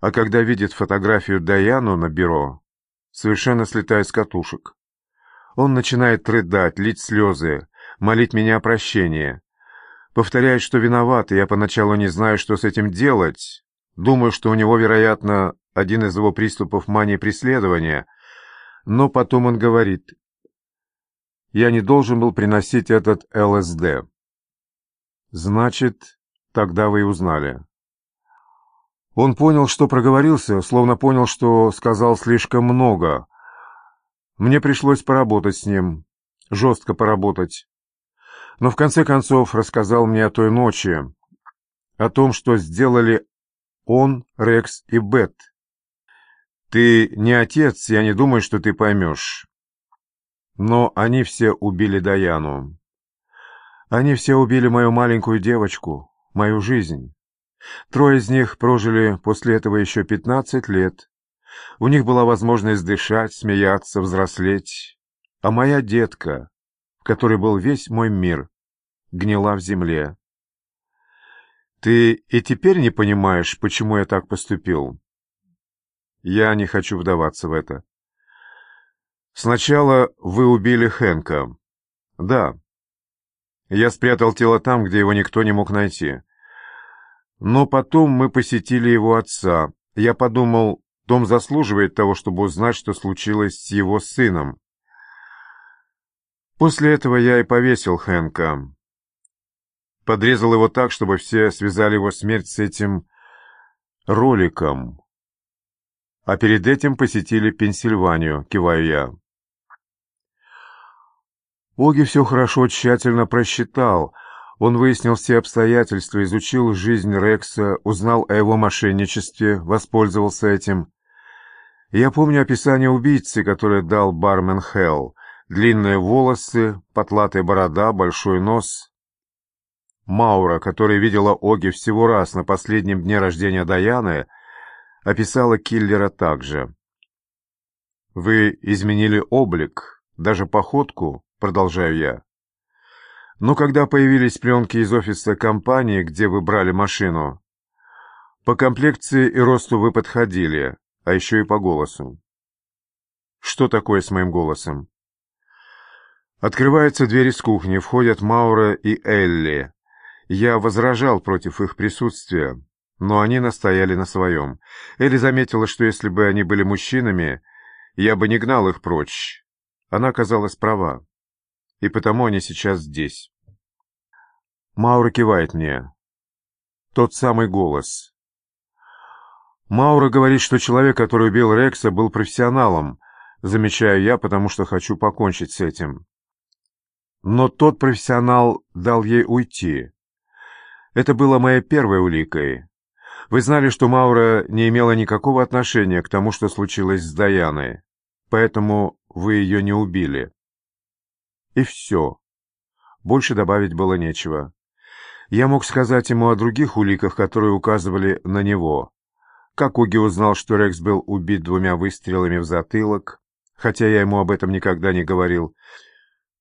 а когда видит фотографию Даяну на бюро, совершенно слетает с катушек. Он начинает рыдать, лить слезы, молить меня о прощении. Повторяет, что виноват, и я поначалу не знаю, что с этим делать. Думаю, что у него, вероятно, один из его приступов мании преследования. Но потом он говорит, я не должен был приносить этот ЛСД. Значит, тогда вы и узнали. Он понял, что проговорился, словно понял, что сказал слишком много. Мне пришлось поработать с ним, жестко поработать. Но в конце концов рассказал мне о той ночи, о том, что сделали он, Рекс и Бет. Ты не отец, я не думаю, что ты поймешь. Но они все убили Даяну. Они все убили мою маленькую девочку, мою жизнь. Трое из них прожили после этого еще пятнадцать лет. У них была возможность дышать, смеяться, взрослеть. А моя детка, в которой был весь мой мир, гнила в земле. Ты и теперь не понимаешь, почему я так поступил? Я не хочу вдаваться в это. Сначала вы убили Хэнка. Да. Я спрятал тело там, где его никто не мог найти. Но потом мы посетили его отца. Я подумал, дом заслуживает того, чтобы узнать, что случилось с его сыном. После этого я и повесил Хэнка. Подрезал его так, чтобы все связали его смерть с этим роликом. А перед этим посетили Пенсильванию, киваю я. Оги все хорошо, тщательно просчитал — он выяснил все обстоятельства, изучил жизнь Рекса, узнал о его мошенничестве, воспользовался этим. Я помню описание убийцы, которое дал бармен Хелл. Длинные волосы, потлатая борода, большой нос. Маура, которая видела Оги всего раз на последнем дне рождения Даяны, описала киллера так же. «Вы изменили облик, даже походку», — продолжаю я. Но когда появились пленки из офиса компании, где вы брали машину, по комплекции и росту вы подходили, а еще и по голосу. Что такое с моим голосом? Открываются двери с кухни, входят Маура и Элли. Я возражал против их присутствия, но они настояли на своем. Элли заметила, что если бы они были мужчинами, я бы не гнал их прочь. Она оказалась права и потому они сейчас здесь. Маура кивает мне. Тот самый голос. Маура говорит, что человек, который убил Рекса, был профессионалом, замечаю я, потому что хочу покончить с этим. Но тот профессионал дал ей уйти. Это было моей первой уликой. Вы знали, что Маура не имела никакого отношения к тому, что случилось с Даяной, поэтому вы ее не убили. И все. Больше добавить было нечего. Я мог сказать ему о других уликах, которые указывали на него. Как Уги узнал, что Рекс был убит двумя выстрелами в затылок, хотя я ему об этом никогда не говорил.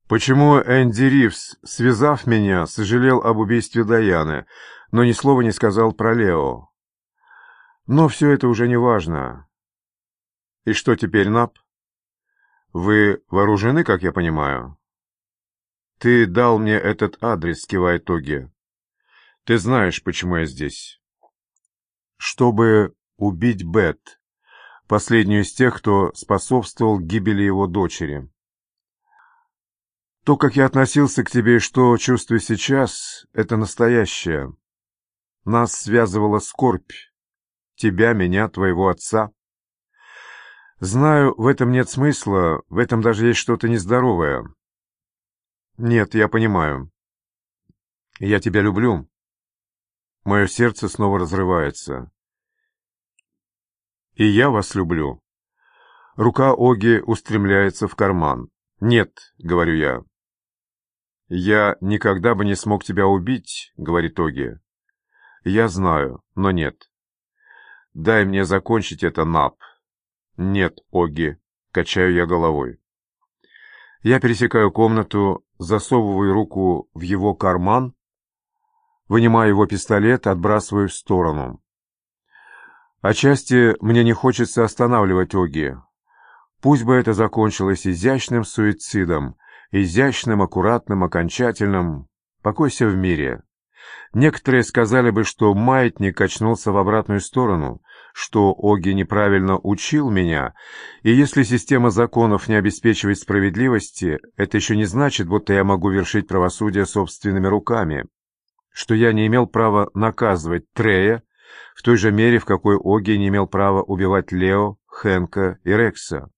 Почему Энди Ривз, связав меня, сожалел об убийстве Даяны, но ни слова не сказал про Лео. Но все это уже не важно. И что теперь, Нап? Вы вооружены, как я понимаю? «Ты дал мне этот адрес», — кивает Тоги. «Ты знаешь, почему я здесь». «Чтобы убить Бет, последнюю из тех, кто способствовал гибели его дочери». То, как я относился к тебе и что чувствую сейчас, это настоящее. Нас связывала скорбь. Тебя, меня, твоего отца. Знаю, в этом нет смысла, в этом даже есть что-то нездоровое. Нет, я понимаю. Я тебя люблю. Мое сердце снова разрывается. И я вас люблю. Рука Оги устремляется в карман. «Нет», — говорю я. «Я никогда бы не смог тебя убить», — говорит Оги. «Я знаю, но нет». «Дай мне закончить это, Нап». «Нет, Оги», — качаю я головой. Я пересекаю комнату, засовываю руку в его карман, вынимаю его пистолет, отбрасываю в сторону. Отчасти мне не хочется останавливать Оги. Пусть бы это закончилось изящным суицидом, изящным, аккуратным, окончательным. Покойся в мире. Некоторые сказали бы, что маятник качнулся в обратную сторону, что Оги неправильно учил меня, и если система законов не обеспечивает справедливости, это еще не значит, будто я могу вершить правосудие собственными руками, что я не имел права наказывать Трея в той же мере, в какой Оги не имел права убивать Лео, Хэнка и Рекса.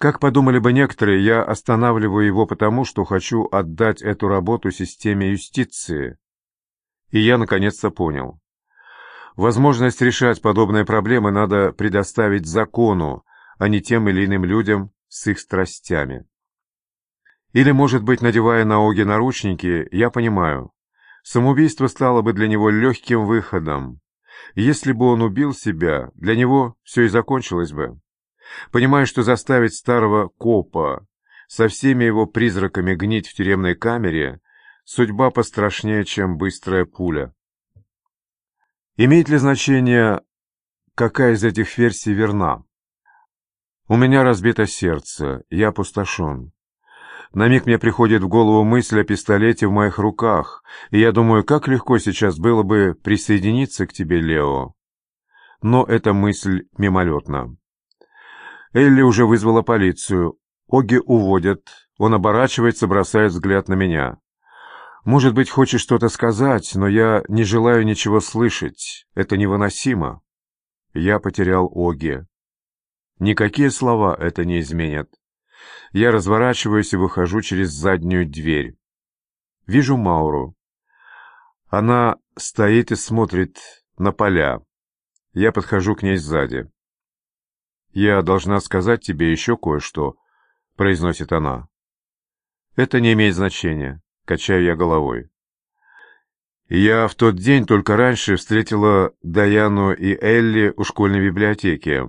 Как подумали бы некоторые, я останавливаю его потому, что хочу отдать эту работу системе юстиции. И я наконец-то понял. Возможность решать подобные проблемы надо предоставить закону, а не тем или иным людям с их страстями. Или, может быть, надевая на Оги наручники, я понимаю, самоубийство стало бы для него легким выходом. Если бы он убил себя, для него все и закончилось бы. Понимая, что заставить старого копа со всеми его призраками гнить в тюремной камере, судьба пострашнее, чем быстрая пуля. Имеет ли значение, какая из этих версий верна? У меня разбито сердце, я опустошен. На миг мне приходит в голову мысль о пистолете в моих руках, и я думаю, как легко сейчас было бы присоединиться к тебе, Лео. Но эта мысль мимолетна. Элли уже вызвала полицию. Оги уводят. Он оборачивается, бросает взгляд на меня. Может быть, хочет что-то сказать, но я не желаю ничего слышать. Это невыносимо. Я потерял Оги. Никакие слова это не изменят. Я разворачиваюсь и выхожу через заднюю дверь. Вижу Мауру. Она стоит и смотрит на поля. Я подхожу к ней сзади. «Я должна сказать тебе еще кое-что», — произносит она. «Это не имеет значения», — качаю я головой. Я в тот день только раньше встретила Даяну и Элли у школьной библиотеки.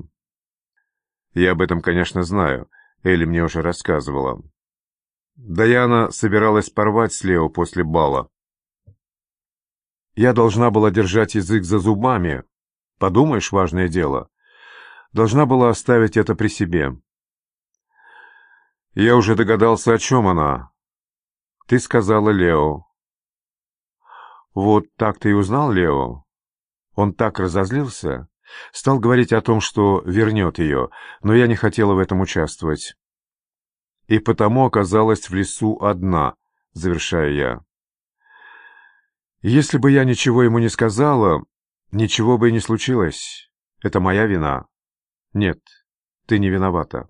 Я об этом, конечно, знаю. Элли мне уже рассказывала. Даяна собиралась порвать с Лео после бала. Я должна была держать язык за зубами. Подумаешь, важное дело должна была оставить это при себе. Я уже догадался, о чем она. Ты сказала Лео. Вот так ты и узнал Лео? Он так разозлился, стал говорить о том, что вернет ее, но я не хотела в этом участвовать. И потому оказалась в лесу одна, завершая я. Если бы я ничего ему не сказала, ничего бы и не случилось. Это моя вина. Нет, ты не виновата.